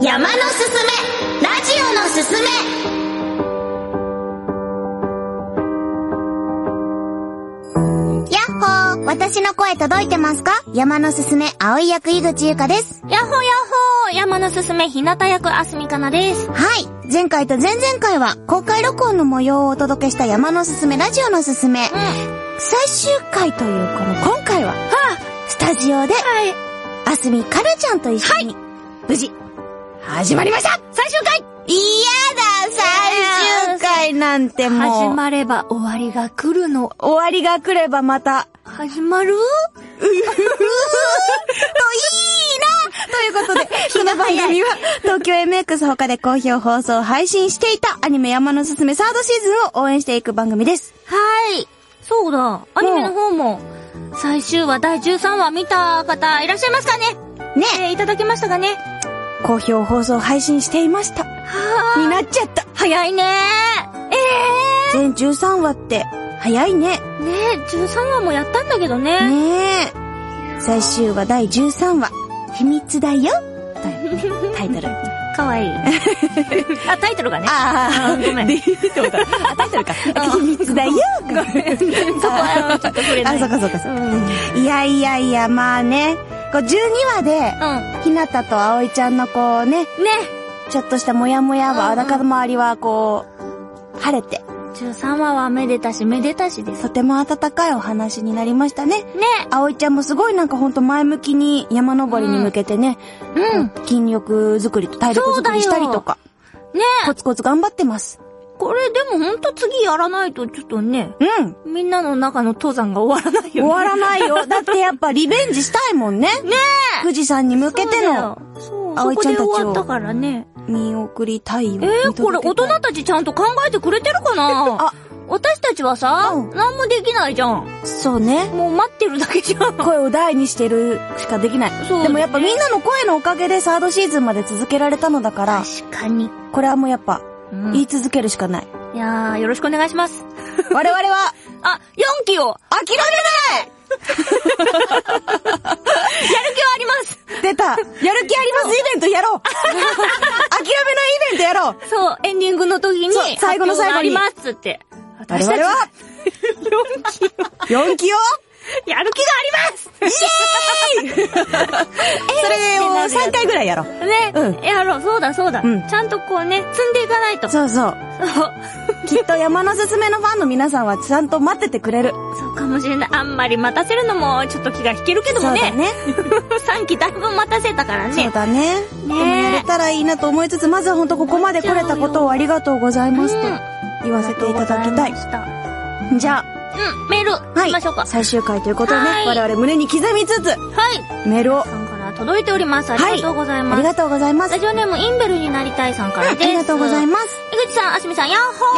山のすすめラジオのすすめやっほー私の声届いてますか？山のすすめ、青い役井口ゆかです。やっほやっほ山のすすめ、ひなた役あすみかなです。はい。前回と前々回は公開録音の模様をお届けした山のすすめ、ラジオのすすめ。うん。最終回というこの今回は、スタジオで、はい。あすみかるちゃんと一緒に、無事、始まりました。最終回。嫌だ最終回なんてもう、始まれば終わりが来るの。終わりが来ればまた、始まる？といいな。ということで、この番組は東京 MX 他で好評放送配信していたアニメ山のすすめサードシーズンを応援していく番組です。はい。そうだ。アニメの方も、最終話第13話見た方いらっしゃいますかね？ね、えー、いただけましたかね？好評放送配信していました。はになっちゃった。早いねえ全13話って、早いね。えねえ、13話もやったんだけどね。ねえ。最終話第13話、秘密だよ。タイトル。かわいい。あ、タイトルがね。あごめん タイトルか。秘密だよ。そこはちょっと触れない。あ、そうかそうか。いやいやいや、まあね。こう12話で、うん。ひなたとあおいちゃんのこうね、ねちょっとしたモヤモヤは、うんうん裸の周りはこう、晴れて、13話はめでたしめでたしです。とても温かいお話になりましたね。ねあおいちゃんもすごいなんかほんと前向きに山登りに向けてね、うん。筋力作りと体力作りしたりとか、ねコツコツ頑張ってます。これでもほんと次やらないとちょっとね、うん。みんなの中の登山が終わらないよね。終わらないよ。だってやっぱリベンジしたいもんね。ね富士山に向けてのそう、葵そこでちゃんたちを終わったからね。見送りたいよ。えー、これ大人たちちゃんと考えてくれてるかな？あ私たちはさ、うん何もできないじゃん。そうね。もう待ってるだけじゃん。声を大にしてるしかできない。そうでもやっぱみんなの声のおかげでサードシーズンまで続けられたのだから、確かに。これはもうやっぱ、うん。言い続けるしかない。いやー、よろしくお願いします。我々は、あ、4期を。諦めない！やる気はあります。出た。やる気あります。イベントやろう。諦めないイベントやろう。そう、エンディングの時に、最後の最後に。ありますって。我々は、4期を、4期を、やる気があります それを3回ぐらいやろう。ね、うんやろう、そうだそうだ、うんちゃんとこうね、積んでいかないと。そうそう。きっと山のすすめのファンの皆さんはちゃんと待っててくれる。そうかもしれない。あんまり待たせるのもちょっと気が引けるけどもね。そうだね。3期だいぶ待たせたからね。そうだね。ねでもやれたらいいなと思いつつ、まずは本当ここまで来れたことをありがとうございますとうん言わせていただきたいうございま。したじゃうん、メール、あ、行きましょうか。最終回ということでね、はい我々胸に刻みつつ、はい。メールを、さんから届いております。ありがとうございます。ありがとうございます。ラジオネームインベルになりたいさんからです。ありがとうございす。ます。井口さん、あすみさん、ヤッホー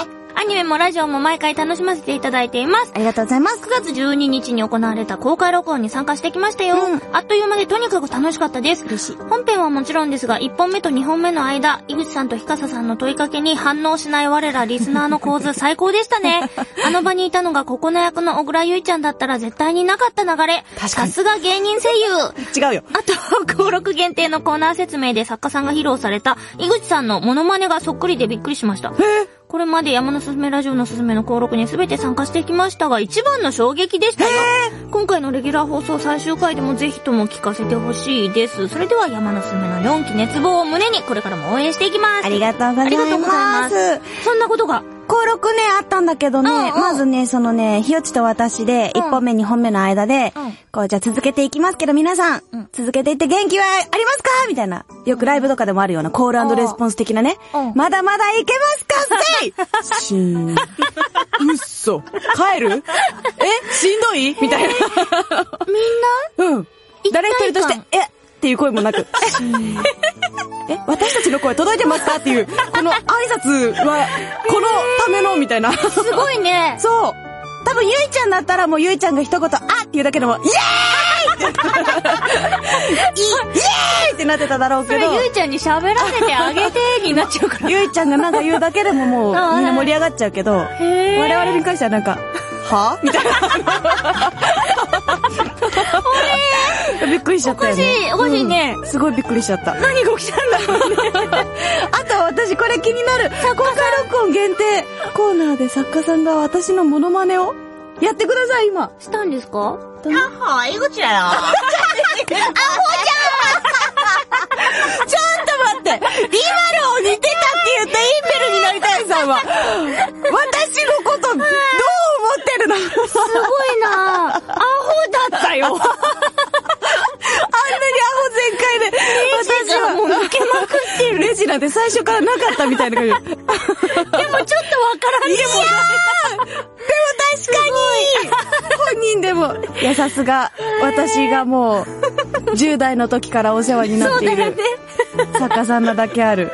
ヤッホアニメもラジオも毎回楽しませていただいています。ありがとうございます。9月12日に行われた公開録音に参加してきましたよ。うんあっという間でとにかく楽しかったです。嬉しい。本編はもちろんですが、1本目と2本目の間、井口さんとひかささんの問いかけに反応しない我らリスナーの構図最高でしたね。あの場にいたのがココナ役の小倉ゆいちゃんだったら絶対になかった流れ。確かにさすが芸人声優。違うよ。あと、登録限定のコーナー説明で作家さんが披露された、井口さんのモノマネがそっくりでびっくりしました。これまで山のすすめラジオのすすめの登録に全て参加してきましたが、一番の衝撃でしたよ。今回のレギュラー放送最終回でもぜひとも聞かせてほしいです。それでは山のすすめの4期熱望を胸に、これからも応援していきます。ありがとうございます。ありがとうございます。そんなことが。登録ね、あったんだけどね、うんうん。まずね、そのね、ひよちと私で、うん。1本目、2本目の間で、うん。こう、じゃあ続けていきますけど、皆さん、うん。続けていって元気はありますか？みたいな。よくライブとかでもあるような、コールレスポンス的なね。うん。まだまだいけますか？せいしーん。うっそ。帰る？え？しんどい？みたいな。みんな？うん。誰一人としてえ？っていう声もなく。え、私たちの声届いてますか？っていう、この挨拶は、このための、みたいな。すごいね。そう。多分ゆいちゃんだったらもうゆいちゃんが一言、あって言うだけでも、イエーイイエーイってなってただろうけど、ゆいちゃんに喋らせてあげてになっちゃうから。ゆいちゃんがなんか言うだけでももうみんな盛り上がっちゃうけど、我々に関してはなんか、は？みたいな。びっくりしちゃったよね。おかしいおかしいねうんすごいびっくりしちゃった。何が起きたんだろうね。あと私これ気になる。公開録音限定コーナーで作家さんが私のモノマネをやってください、今。したんですか？は井口だよ。ちょっと待って今のを似てたって言ったインベルになりたいさんは、私のこと、どう思ってるの？すごいな アホだったよ。あんなにアホ全開で、私はもう抜けまくってる。レジなんて最初からなかったみたいな感じ。でもちょっとわからんでもない。いやーでも確かに本人でも、いやさすが、私がもう、10代の時からお世話になっている、作家さんなだけある。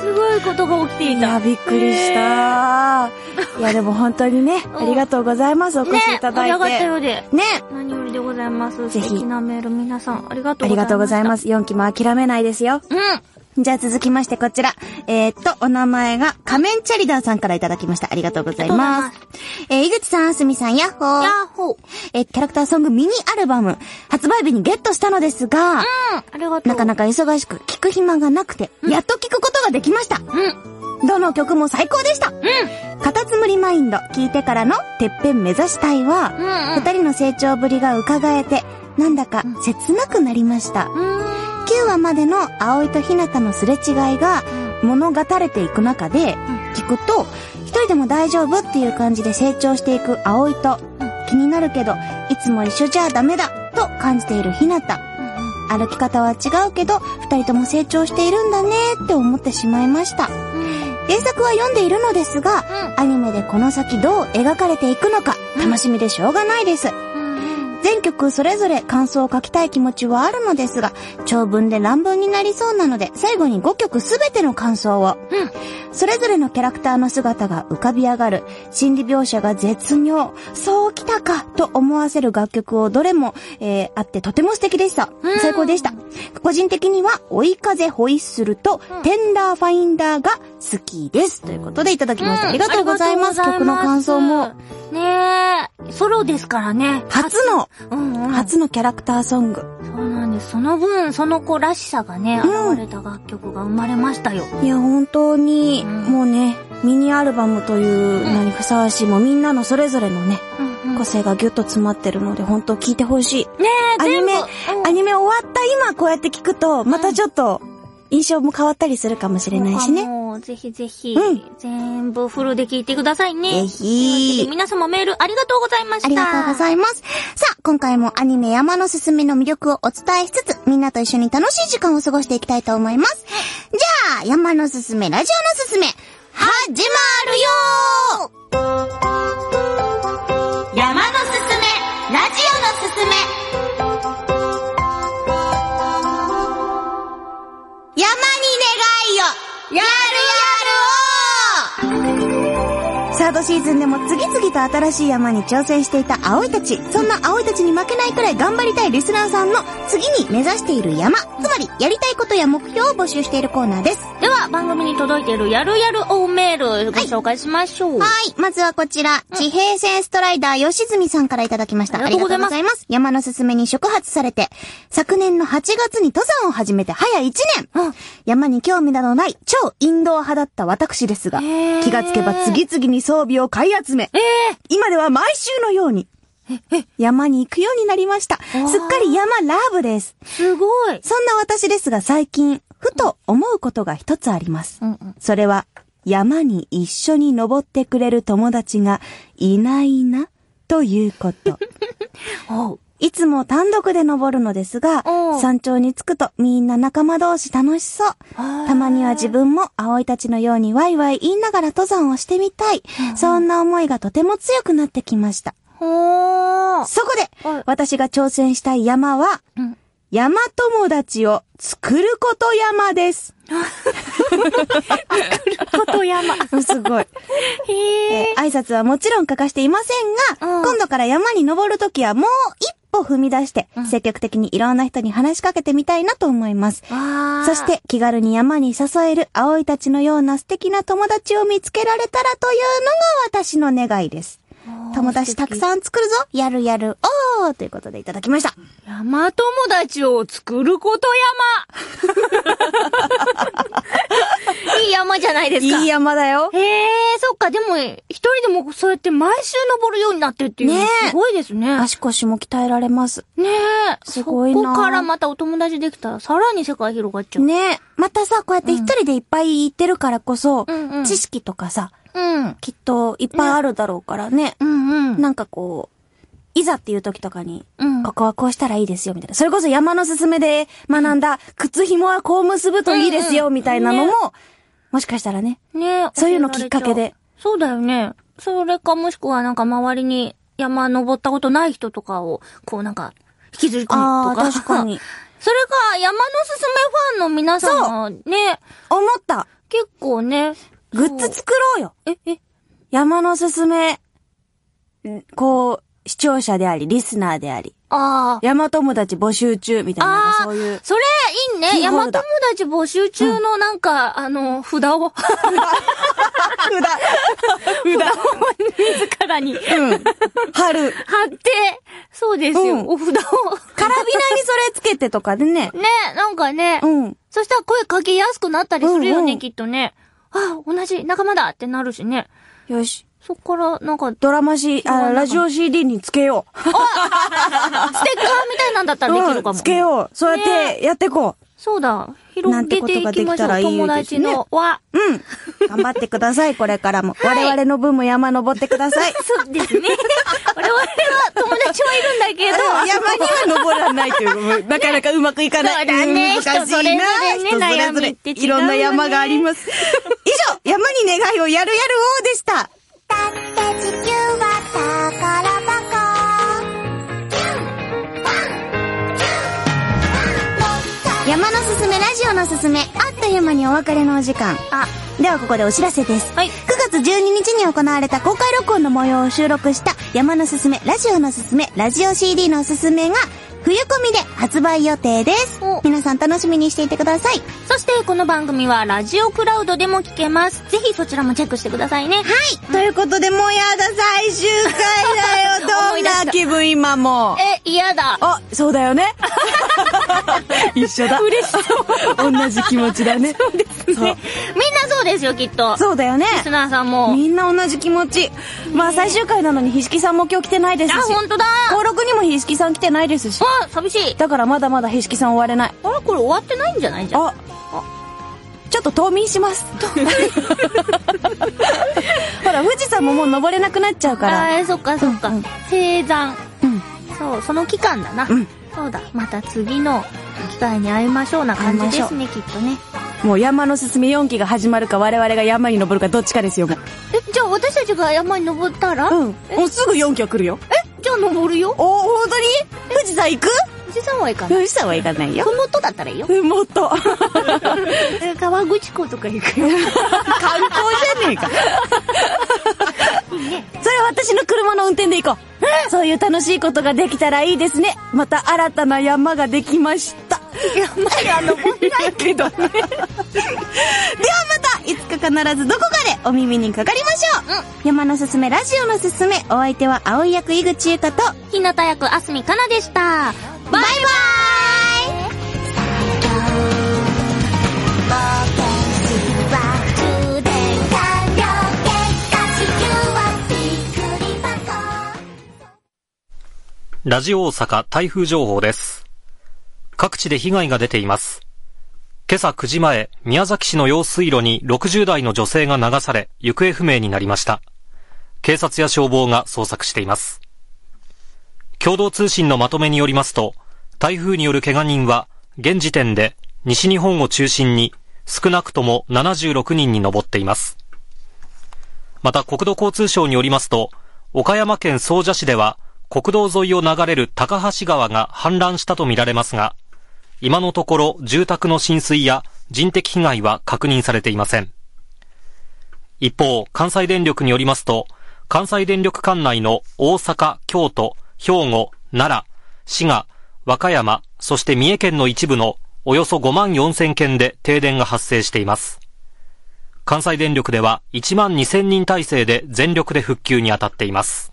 すごいことが起きていた。いや、びっくりした。いや、でも本当にね、ありがとうございます。お越しいただいて。ね、盛り上がったようで。ね。何よりでございます。ぜひ素敵なメール皆さん、ありがとありうございます。。がとうございますす。4期も諦めないですよ。うん。じゃあ続きましてこちら。えー、っと、お名前が仮面チャリダーさんからいただきました。ありがとうございます。えー、井口さん、すみさん、ヤッホー。ヤッホー。えー、キャラクターソングミニアルバム、発売日にゲットしたのですが、うん。ありがとう。なかなか忙しく聞く暇がなくて、やっと聞くことができました。うん。どの曲も最高でした。うん。カタツムリマインド、聞いてからのてっぺん目指したいは、うん。二人の成長ぶりが伺えて、なんだか切なくなりました。うん。9話までの葵と日向のすれ違いが物語れていく中で、聞くと、一人でも大丈夫っていう感じで成長していく葵と、気になるけど、いつも一緒じゃダメだと感じている日向。歩き方は違うけど、二人とも成長しているんだねって思ってしまいました。原作は読んでいるのですが、アニメでこの先どう描かれていくのか、楽しみでしょうがないです。全曲それぞれ感想を書きたい気持ちはあるのですが、長文で乱文になりそうなので、最後に5曲すべての感想を。うんそれぞれのキャラクターの姿が浮かび上がる、心理描写が絶妙、そうきたかと思わせる楽曲をどれも、えー、あってとても素敵でした。最高でした。個人的には、追い風ホイッスルと、テンダーファインダーが好きです。ということでいただきました。ありがとうございます。曲の感想も。。ねえ、ソロですからね。初の、うんうん。初のキャラクターソング。そうなんです。その分、その子らしさがね、うん現れた楽曲が生まれましたよ。いや、本当に、うんもうね、ミニアルバムという名にふさわしい、もうみんなのそれぞれのね、個性がギュッと詰まってるので、本当聞いてほしい。ねえ、アニメアニメ終わった今こうやって聞くと、またちょっと、印象も変わったりするかもしれないしね。もう、ぜひぜひ、うん全部フルで聞いてくださいね。ぜひ皆様メールありがとうございました。ありがとうございます。さあ、今回もアニメ山のすすめの魅力をお伝えしつつ、みんなと一緒に楽しい時間を過ごしていきたいと思います。じゃあ、山のすすめ、ラジオのすすめ、始まるよ山のすすめ、ラジオのすすめ。山にやるやるをサードシーズンでも次々と新しい山に挑戦していた葵たち。そんな葵たちに負けないくらい頑張りたいリスナーさんの次に目指している山。つまり、やりたいことや目標を募集しているコーナーです。では、番組に届いているやるやるおメールご紹介しましょう。はい。まずはこちら、地平線ストライダー吉住さんからいただきました。ありがとうございますます。山のすすめに触発されて、昨年の8月に登山を始めて早1年。うん山に興味などない超インドア派だった私ですが、気がつけば次々に装備を買い集め、ええ今では毎週のように、山に行くようになりました。すっかり山ラブです。すごい。そんな私ですが最近、ふと思うことが一つあります。うんうん。それは、山に一緒に登ってくれる友達がいないな、ということ。いつも単独で登るのですが山頂に着くとみんな仲間同士楽しそう。たまには自分も葵たちのようにワイワイ言いながら登山をしてみたい。そんな思いがとても強くなってきました。そこではい、私が挑戦したい山は、うん山友達を作ること山です。こと山。すごい。へえ。えー挨拶はもちろん欠かしていませんが、うん今度から山に登るときはもう一歩踏み出して、積極的にいろんな人に話しかけてみたいなと思います。わーそし、て気軽に山に誘える葵たちのような素敵な友達を見つけられたらというのが私の願いです。友達たくさん作るぞやるやるおーということでいただきました。山友達を作ること山 いい山じゃないですか。いい山だよ。へえ、そっか、でも、一人でもそうやって毎週登るようになってるっていうのねえすごいですね。足腰も鍛えられます。ねえ。すごいなそこからまたお友達できたら、さらに世界広がっちゃう。ねまたさ、こうやって一人でいっぱい行ってるからこそ、うんうん知識とかさ、うん。きっといっぱいあるだろうからね。うんうん。なんかこう、いざっていう時とかに、うんここはこうしたらいいですよ、みたいな。それこそ山のすすめで学んだ、靴紐はこう結ぶといいですよ、みたいなのも、もしかしたらね。ねえ。そういうのきっかけで。そうだよね。それかもしくはなんか周りに山登ったことない人とかを、こうなんか、引きずり込むとか。確か。に。それか、山のすすめファンの皆さんもね、思った。結構ね。グッズ作ろうよ。え、え、山のすすめ、んこう、視聴者であり、リスナーであり、ああ。山友達募集中みたいな、なんかそういう。それ、いいね。山友達募集中のなんか、あの、札を。札。札。自らにうん。春。貼って、そうですよ。うんお札を。カラビナにそれつけてとかでね。ね、なんかね。うん。そしたら声かけやすくなったりするよね、うんうんきっとね。あ、同じ仲間だってなるしね。よし。そっから、なんか、ステッドラマ C、あ、ラジオ CD につけよう。カーみたいなんだったらできるかも。うんつけよう。そうやってやっていこそうだ。広げていきましょう。友達の輪。う。うん。頑張ってください、これからも。我々の分も山登ってください。そうですね。我々は友達はいるんだけど。山には登らないという、なかなかうまくいかない。そうだね難しいな。人それぞれいろんな山があります。以上、山に願いをやるやる王でした。だって地球は宝箱山のすすめラジオのすすめ、あっという間にお別れのお時間。あ、ではここでお知らせです。はい9月12日に行われた公開録音の模様を収録した山のすすめ、ラジオのすすめ、ラジオ CD のすすめが冬込みで発売予定ですお。皆さん楽しみにしていてください。そしてこの番組はラジオクラウドでも聞けます。ぜひそちらもチェックしてくださいね。はい。ということで、もうやだ、最終回だよ。どんな気分今もう。え、嫌だ。あ、そうだよね。一緒だ。嬉しそう。同じ気持ちだね。そうですみんなそうですよ、きっと。そうだよね。リスナーさんも。みんな同じ気持ち。まあ最終回なのにひしきさんも今日来てないですし。あ、ほんとだ。登録にもひしきさん来てないですし。あ、寂しい。だからまだまだひしきさん終われない。あれこれ終わってないんじゃない？じゃん。あ、ちょっと冬眠します。ほら、富士山ももう登れなくなっちゃうから。あー、そっかそっかうんうん。生産。うん。そう、その期間だな。うんそうだ。また次の機会に会いましょうな感じですね、きっとね。もう山のすすめ4期が始まるか我々が山に登るかどっちかですよ、もう。え、じゃあ私たちが山に登ったら？うん。もうすぐ4期は来るよ。え、じゃあ登るよ。お、本当に？富士山行く？富士山は行かない。富士山は行かないよ。ふもとだったらいいよ。えもっと。え 川口湖とか行くよ。観光じゃねえか。それは私の車の運転で行こう。そういう楽しいことができたらいいですね。また新たな山ができました。山が登んないけどね。ではまた、いつか必ずどこかでお耳にかかりましょう。山のすすめ、ラジオのすすめ、お相手は青い役井口優香と、日向役あすみかなでした。バイバ冒険士は充電完了結果地球はびっくり箱ラジオ大阪台風情報です。各地で被害が出ています。今朝9時前、宮崎市の用水路に60代の女性が流され、行方不明になりました。警察や消防が捜索しています。共同通信のまとめによりますと、台風による怪我人は、現時点で西日本を中心に少なくとも76人に上っています。また国土交通省によりますと、岡山県総社市では、国道沿いを流れる高橋川が氾濫したとみられますが、今のところ住宅の浸水や人的被害は確認されていません。一方、関西電力によりますと、関西電力管内の大阪、京都、兵庫、奈良、滋賀、和歌山、そして三重県の一部のおよそ5万4千件で停電が発生しています。関西電力では1万2000人体制で全力で復旧に当たっています。